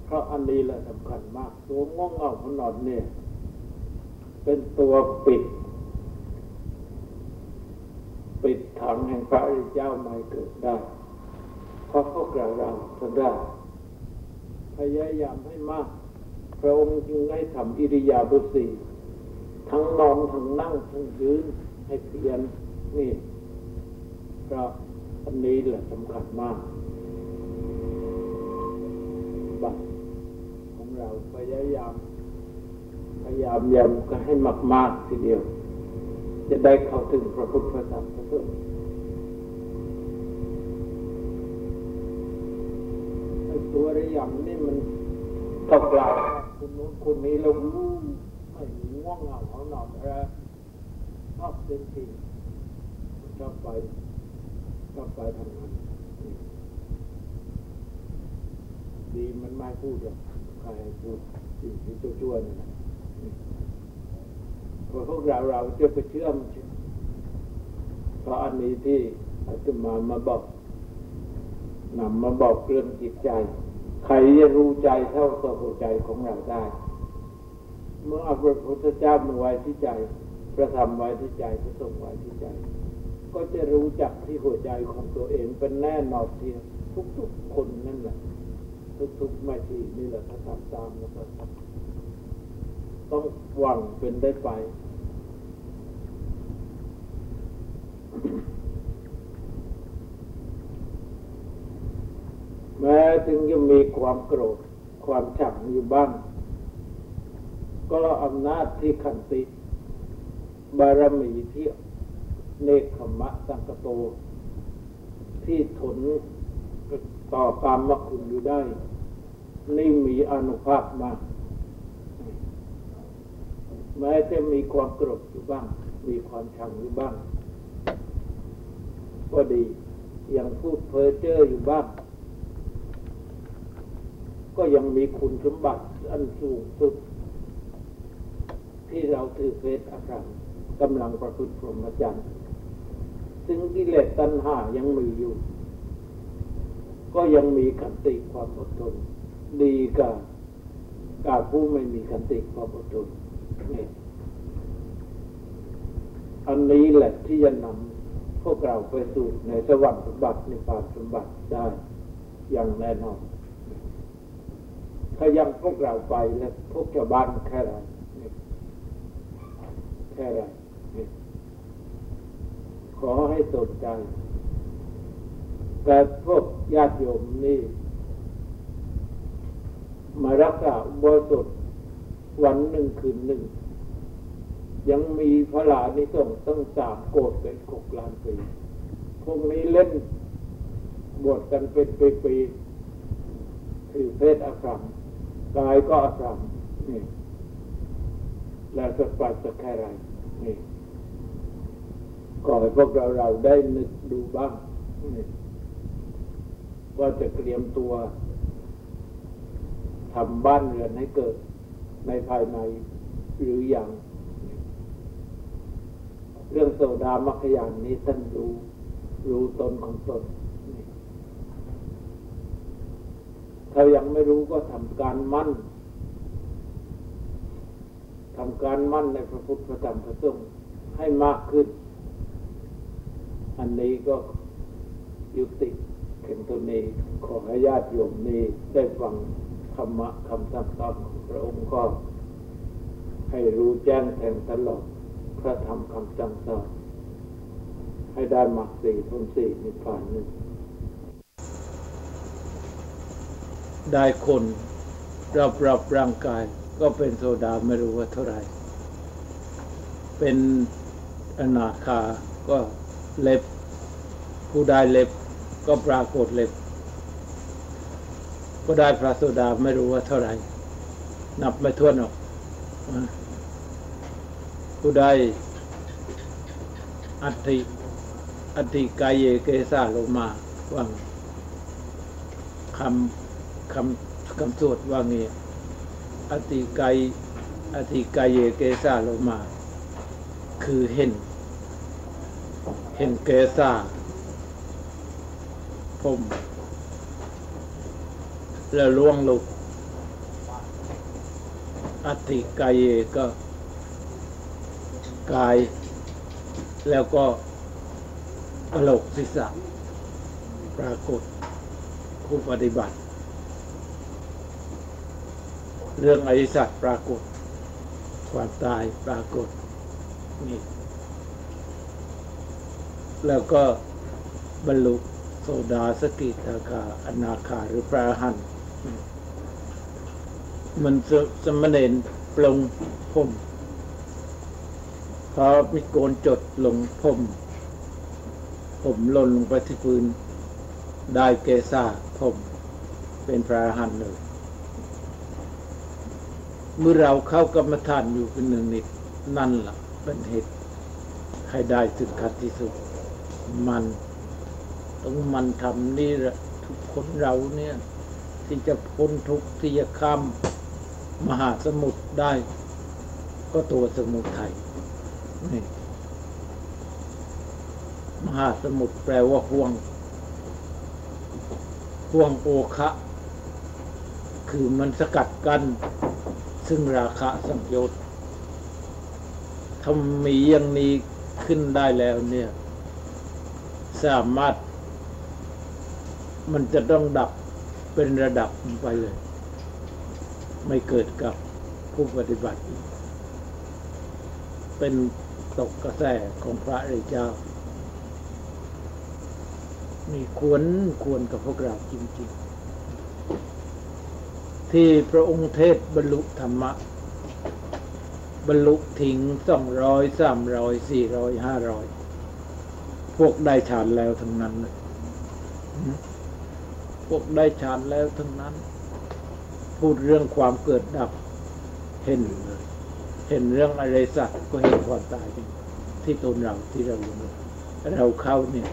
เพราะอันนี้แหละสำคัญมาก ตัวง่วงเงาขนอนเนี่ย เป็นตัวปิด ปิดถังแห่งพระอริยเจ้าไม่เกิดได้เพราะพวกเราเราทำได้พยายามให้มาก พระองค์จึงให้ทำอิริยาบถสี่ ทั้งนอนทั้งนั่งทั้งยืนให้เปลี่ยนนี่เพราะอันนี้แหละสำคัญมากบัตรของเราพยายาม พยายามยำก็ให้มากๆทีเดียว จะได้เข้าถึงพระพุทธพระธรรมพระสงฆ์ตัวระยำนี่มันตกลาคุณนู้นคุณนี้ล งไม่ง่วงเหงาหนอนแล้ชอบเต็มที่ชอบไปชอบไปทำงานดีมันไม่พูดหรอกใครพูดสิ่งที่ชั่วๆนี่นะพอพวกเราเราจะไปเชื่อมเพราะอันนี้ที่อาตมามาบอกนำมาบอกเรื่องจิตใจ ใครจะรู้ใจเท่าตัวหัวใจของเราได้ เมื่อเอาพระพุทธเจ้ามาไว้ที่ใจพระธรรมไว้ที่ใจพระสงฆ์ไว้ที่ใจ ก็จะรู้จักที่หัวใจของตัวเองเป็นแน่นอนเทียทุกๆคนนั่นแหละทุกๆไม่ทีนี่แหละถ้าทำตามแล้วก็ต้องหวังเป็นได้ไป แม้ถึงจะมีความโกรธ ความฉังอยู่บ้าง ก็อำนาจที่ขันติบารมีที่เนคขมะสังกโต ที่ทนต่อตามมคุณอยู่ได้ นี่มีอนุภาพมากแม้จะมีความโกรธอยู่บ้าง มีความชังอยู่บ้าง ก็ดี ยังพูดเพ้อเจ้ออยู่บ้าง ก็ยังมีคุณสมบัติอันสูงสุด ที่เราถือเพศอภรรมกำลังประพฤติพรหมจรรย์ซึ่งกิเลสตัณหายังมีอยู่ ก็ยังมีขันติความอดทน ดีกว่ากาผู้ไม่มีขันติความอดทนนี่อันนี้แหละที่จะนำพวกเราไปสู่ในสวรรค์สมบัติในความสมบัติได้อย่างแน่นอน ถ้ายังพวกเราไปแล้วพวกชาวบ้านแค่ไร แค่ไร ขอให้สนใจแต่พวกญาติโยมนี่ มารักษาบริสุทธิ์วันหนึ่งคืนหนึ่ง ยังมีพระลานิสงตั้งสามโกดเป็นหกล้านปีพวกนี้เล่นบวชกันเป็นปีๆถือเพศอภรรมกายก็อภรรมนี่แล้วจะไปจะแค่ไร นี่ก็ให้พวกเราเราได้นึกดูบ้างว่าจะเตรียมตัวทำบ้านเรือนให้เกิดในภายในหรืออยัง เรื่องโซดามัคยานนี้ท่านรู้รู้ตนของตนถ้ายังไม่รู้ก็ทำการมั่น ทำการมั่นในพระพุทธพระธรรมพระสงฆ์ให้มากขึ้น อันนี้ก็ยุติเข็มตัวนี้ขอให้ญาติโยมนี้ได้ฟังธรรมะคำสั่งสอนของพระองค์ก็ให้รู้แจ้งแทงตลอดพระธรรมคำสั่งสอนให้ได้มรรคสี่ผลสี่นิพพานหนึ่งได้คนรอบรอบร่างกาย ก็เป็นโซดาไม่รู้ว่าเท่าไหร่เป็นอนาคาก็เล็บ ผู้ได้เล็บก็ปรากฏเล็บ ก็ได้พระโสดาไม่รู้ว่าเท่าไหร่ นับไม่ถ้วนหรอกผู้ได้อัติอัติกายเยเกสาลงมาว่างคำคำคำสวดว่างี้ อติกายอติกายเยเกสาลงมา คือเห็น เห็นเกสาผมแล้วล่วงลุกอติกายเยก็ กาย แล้วก็อโลกศีรษะปรากฏผู้ปฏิบัติ เรื่องอริสัตปรากฏ ความตายปรากฏนี่แล้วก็บรรลุโสดาสกิทาคาอนาคาหรือพระอรหันมันสมณเณรปลงผมพอมีโกนจดลงผมผมหล่นลงไปที่พื้น ได้เกษาผมเป็นพระอรหันเลย เมื่อเราเข้ากรรมฐานอยู่เป็นหนึ่งนิดนั่นละ่ะเป็นเหตุให้ได้ถึงขั้นที่สุด มันต้องมันทำนี่แหละทุกคนเราเนี่ย ที่จะพ้นทุกข์ที่จะข้ามมหาสมุทรได้ ก็ตัวสมุทัยนี่มหาสมุทรแปลว่าห่วง ห่วงโอคะ คือมันสกัดกัน ซึ่งราคะสังโยชน์ถ้ามีอย่างนี้ขึ้นได้แล้วเนี่ย สามารถ มันจะต้องดับเป็นระดับไปเลย ไม่เกิดกับผู้ปฏิบัติ เป็นตกกระแสของพระริเจ้ามีควรควรกับพวกเราจริง ๆ ที่พระองค์เทศบรรลุธรรมะ บรรลุถึงสองร้อยสามร้อยสี่ร้อยห้าร้อยพวกได้ฌานแล้วทั้งนั้นเลยพวกได้ฌานแล้วทั้งนั้น พูดเรื่องความเกิดดับ เห็นเลยเห็นเรื่องอะไรสัตว์ก็เห็นความตายที่ตนเราที่เราอยู่เราเข้าเนี่ย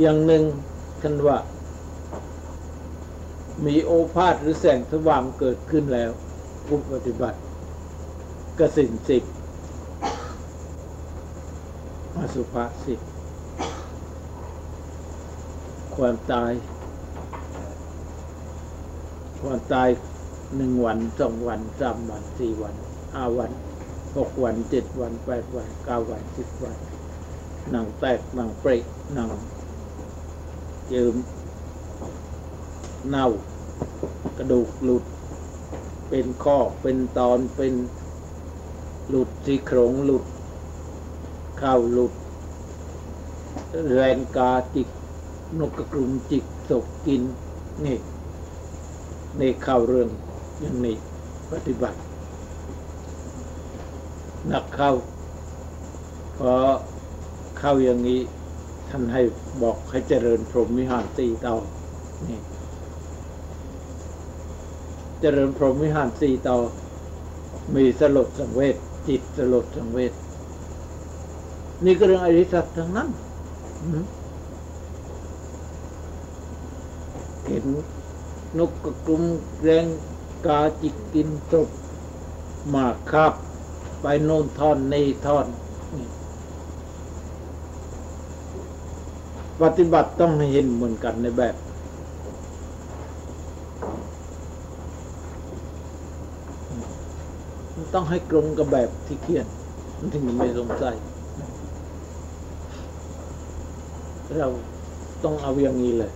อย่างหนึ่งท่านว่า มีโอภาษหรือแสงสว่างเกิดขึ้นแล้วผู้ปฏิบัติกสินสิบมาสุภาษิตความตาย ความตายหนึ่งวันสองวันสามวันสี่วันห้าวันหกวันเจ็ดวันแปดวันเก้าวันสิบวันหนังแตกหนังเปรกหนัง ยืมเน่ากระดูกหลุด เป็นข้อเป็นตอนเป็นหลุดที่โครงหลุดข้าวหลุด แรงกาจิก นกกระกรุมจิกศกกิน นี่ในข้าวเรื่องอย่างนี้ปฏิบัติหนักเข้าพอเข้าอย่างนี้ ท่านให้บอกให้เจริญพรหมวิหารตีต่อนี่เจริญพรหมวิหารสี่ต่อมีสลดสังเวชจิตสลดสังเวชนี่ก็เรื่องอริสัตทั้งนั้นเห็นนกกระกลุ่มแรงกาจิกกินตบมาคาบไปโน่นทอนนี่ทอน ปฏิบัติต้องให้เห็นเหมือนกันในแบบ ต้องให้กลมกับแบบที่เขียนมันถึงไม่สงสัยเราต้องเอาอย่างนี้เลย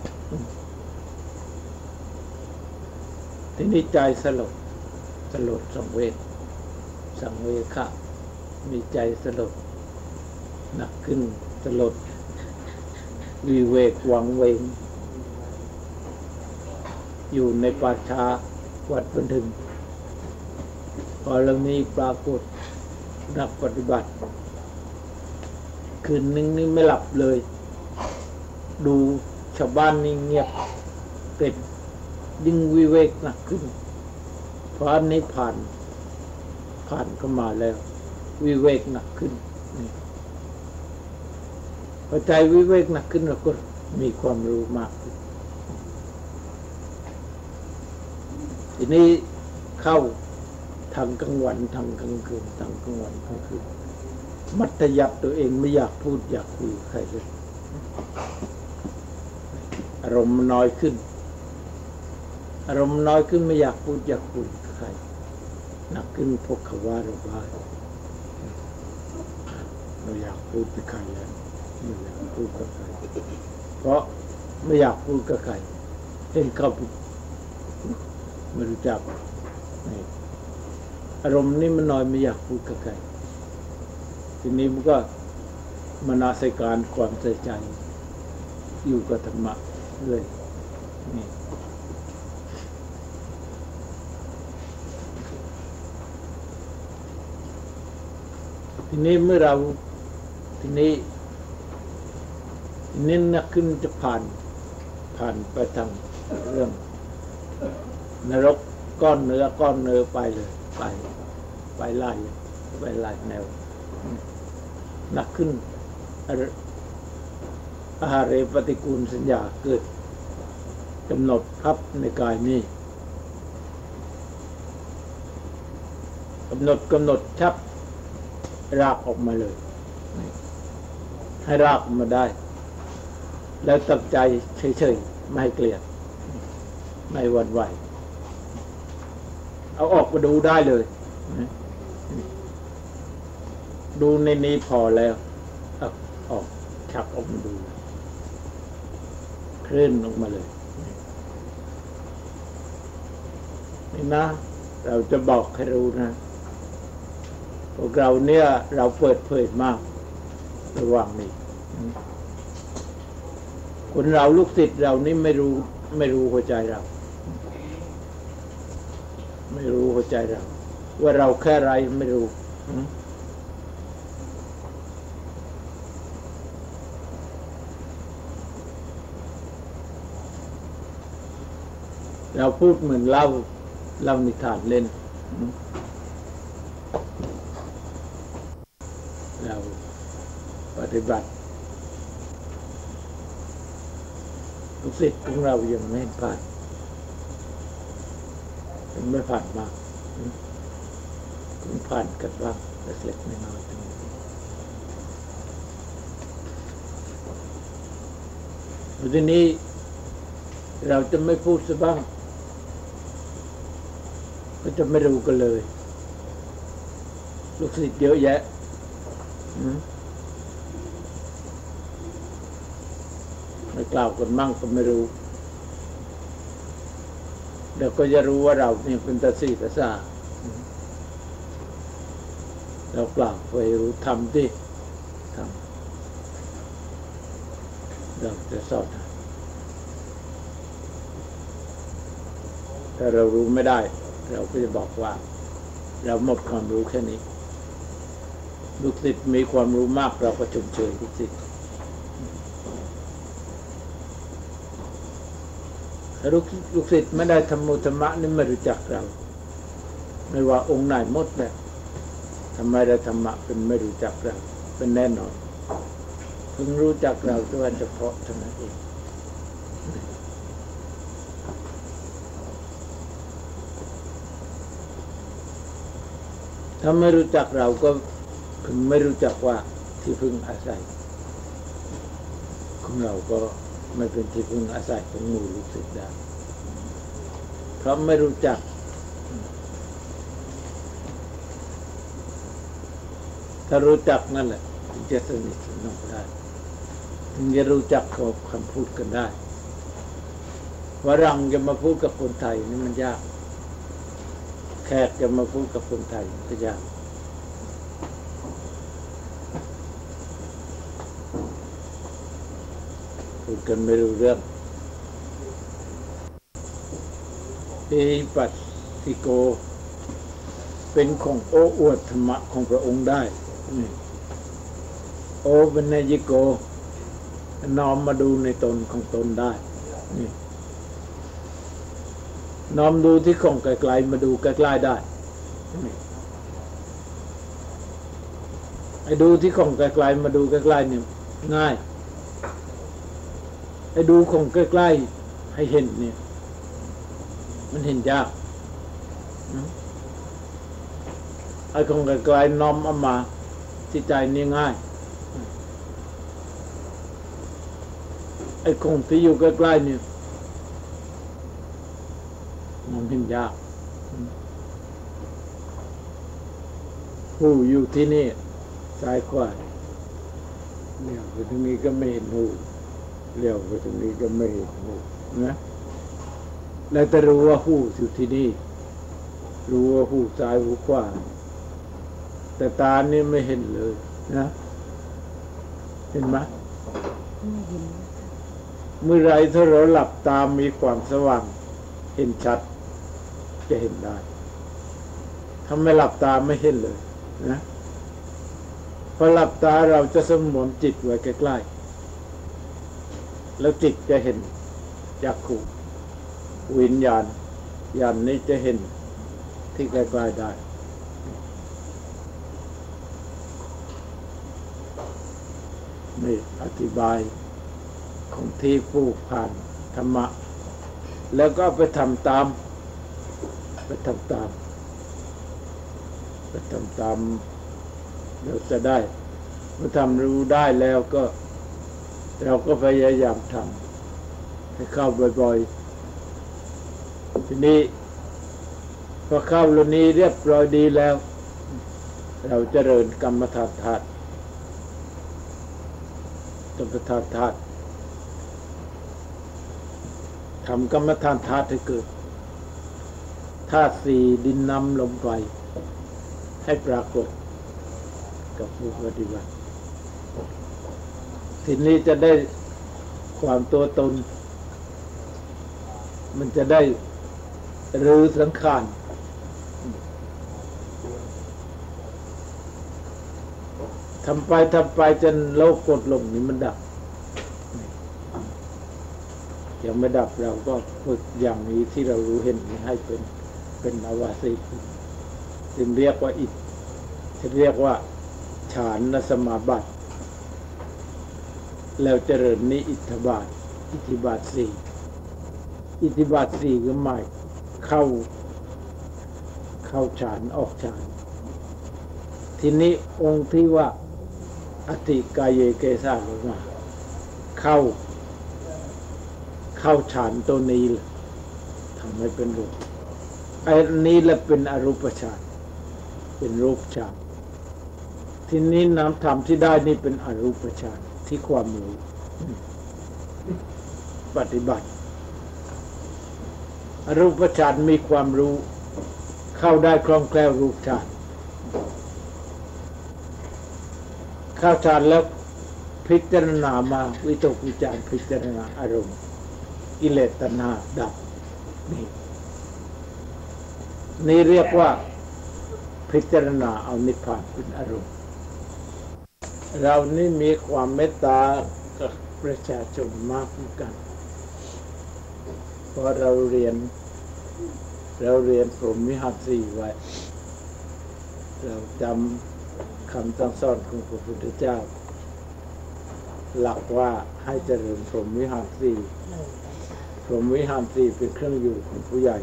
ทีนี้ใจสลดสลดสังเวชสังเวคะมีใจสลดหนักขึ้นสลด วิเวกวังเวง อยู่ในป่าช้าวัดบันทึงพอเรื่องนี้ปรากฏนักปฏิบัติ คืนนึงนี่ไม่หลับเลย ดูชาวบ้านนี่เงียบเกิดยิ่งวิเวกหนักขึ้น เพราะอันนี้ผ่านผ่านเข้ามาแล้ว วิเวกหนักขึ้นนี่ อใจวิเวกหนักขึ้นเราก็มีความรู้มากทีนี้เข้าทางกลางวันทางกลางคืนทางกลางวันกลางคืนมัธยับตัวเองไม่อยากพูดอยากคุยใครเลยอารมณ์น้อยขึ้น อารมณ์น้อยขึ้นไม่อยากพูดอยากคุยใครหนักขึ้นพวกขาว่าราบ้าเราอยากพูดกับใครแล้ว ไม่อยากพูดกับใครเพราะไม่อยากพูดกับใครเห็นเขาไม่รู้จักอารมณ์นี้มันน้อยไม่อยากพูดกับใครทีนี้มันก็มานาสการความใส่ใจ อยู่กับธรรมะเลยนี่ทีนี้เมื่อเราทีนี้ ทีนี้นักขึ้นจะผ่านผ่านไปทางเรื่อง นรกก้อนเนื้อก้อนเนื้อไปเลย ไป ไปไล่ไปไล่แนวนักขึ้นอาหารเรปฏิกูลสัญญาเกิดกำหนดพับในกายนี้กำหนดกำหนดชับรากออกมาเลย ให้รากมาได้ แล้วตั้งใจเฉยๆ ไม่เกลียดในวันไหว เอาออกมาดูได้เลย ดูในนี้พอแล้วอออกชักออกมาดู เคลื่อนออกมาเลยนี่นะ เราจะบอกให้รู้นะพวกเราเนี่ย เราเปิดเผยมาก ระหว่างนี้ คนเราลูกศิษย์เรานี่ไม่รู้ไม่รู้หัวใจเรา ไม่รู้หัวใจเรา ว่าเราแค่ไรไม่รู้เราพูดเหมือนเล่าเล่านิทานเล่น เราปฏิบัติ ลูกศิษย์ของเรายังไม่ผ่านยังไม่ผ่านมากเพิ่งผ่านกันบ้างเล็กๆน้อยๆตรงนี้ทีนี้เราจะไม่พูดซะบ้าง ก็จะไม่รู้กันเลย ลูกศิษย์เยอะแยะ ไม่กล่าวกันมั่งก็ไม่รู้เดี๋ยวก็จะรู้ว่าเราเนี่ยเป็นตาสีตาสาเรากล่าวไปรู้ทำดิทำเราจะสอนถ้าเรารู้ไม่ได้ เราก็จะบอกว่า เราหมดความรู้แค่นี้ลูกศิษย์มีความรู้มากเราก็ชมเชยลูกศิษย์ถ้า ลูกลูกศิษย์ไม่ได้ธรรมุธรรมะนี่ไม่รู้จักเรา ไม่ว่าองค์ไหนหมดแบบทำไมได้ธรรมะเป็นไม่รู้จักเรา เป็นแน่นอนเพิ่งรู้จักเราด้วยเฉพาะเท่านั้นเองถ้าไม่รู้จักเราก็พึงไม่รู้จักว่าที่พึ่งอาศัยของเราก็ ไม่เป็นที่พึ่งอาศัยของหมู่ลูกศิษย์ได้เพราะไม่รู้จัก ถ้ารู้จักนั่นแหละจะสนิทสนมได้ถึงจะรู้จักขอบคำพูดกันได้ว่ารังจะมาพูดกับคนไทยนี่มันยาก แขกจะมาพูดกับคนไทยก็ยากพูด กันไม่รู้เรื่องเอปัสสิโก เป็นของโอ้อวดธรรมะของพระองค์ได้ โอเป็นนยิโก น้อมมาดูในตนของตนได้นี่น้อมดูที่ของไกลๆมาดูใกล้ๆได้ไอ้ดูที่ของไกลๆมาดูใกล้ๆเนี่ยง่าย ไอ้ดูของใกล้ๆให้เห็นเนี่ย มันเห็นยากไอ้ของไกลๆน้อมเอามาที่ใจนี่ง่ายไอ้ของที่อยู่ใกล้ๆเนี่ยมองเห็นยากหูอยู่ที่นี่ซ้ายขวาเลี้ยวไปตรงนี้ก็ไม่เห็นหู เลี้ยวไปตรงนี้ก็ไม่เห็นหูนะแล้วแต่รู้ว่าหูอยู่ที่นี่ รู้ว่าหูซ้ายหูขวาแต่ตานี่ไม่เห็นเลยนะ เห็นไหมเมื่อไรถ้าเราหลับตามีความสว่าง เห็นชัด จะเห็นได้ถ้าไม่หลับตาไม่เห็นเลย นะพอหลับตาเราจะสมวนจิตไว้ใกล้ๆ แล้วจิตจะเห็นจากขู่วิญญาณญาณนี้จะเห็นที่ใกลๆได้ นี่อธิบายของที่ผู้ผ่านธรรมะ แล้วก็ไปทำตาม ไปทำตาม ไปทำตามเราจะได้เมื่อทำรู้ได้แล้วก็ เราก็พยายามทำให้เข้าบ่อยๆ ทีนี้พอเข้ารุ่นนี้เรียบร้อยดีแล้ว เราจเจริญกรรมฐานธาตุกรรมฐานธาตุทำกรรมฐานธาตุให้เกิดธาตุสี่ดินน้ำลมไฟให้ปรากฏกับผู้ปฏิบัติ ทีนี้จะได้ความตัวตน มันจะได้รื้อสังขารทำไปทำไปจนโลกกดลงนี่มันดับยังไม่ดับเราก็ฝึกอย่างนี้ที่เรารู้เห็นให้เป็นเป็นนาวาสีจึงเรียกว่าอิทจะเรียกว่าฌานนสมาบัติ แล้วเจริญนิอิทธบาท อิทธิบาทสี่อิทธิบาทสี่ก็หมายเข้า เข้าฌานออกฌาน ทีนี้องค์ที่ว่าอติกายเยเกสาลงมาเข้า เข้าฌานตัวนี้แหละทำให้เป็นรูปไอ้นี้แหละเป็นอรูปฌานเป็นรูปฌานทีนี้น้ำธรรมที่ได้นี่เป็นอรูปฌาน ที่ความรู้ปฏิบัติอรูปฌานมีความรู้ เข้าได้คล่องแคล่วรูปฌานเข้าฌานแล้วพิจารณามาวิตกวิจารพิจารณาอารมณ์ กิเลสตัณหาดับนี่นี่เรียกว่าพิจารณาเอานิพพานเป็นอารมณ์ เรานี่มีความเมตตากับประชาชนมากเหมือนกันเพราะเราเรียน เราเรียนพรหมวิหารสี่ไว้ เราจำคำตั้งสอนของพระพุทธเจ้า หลักว่าให้เจริญพรหมวิหารสี่พรหมวิหารสี่เป็นเครื่องอยู่ของผู้ใหญ่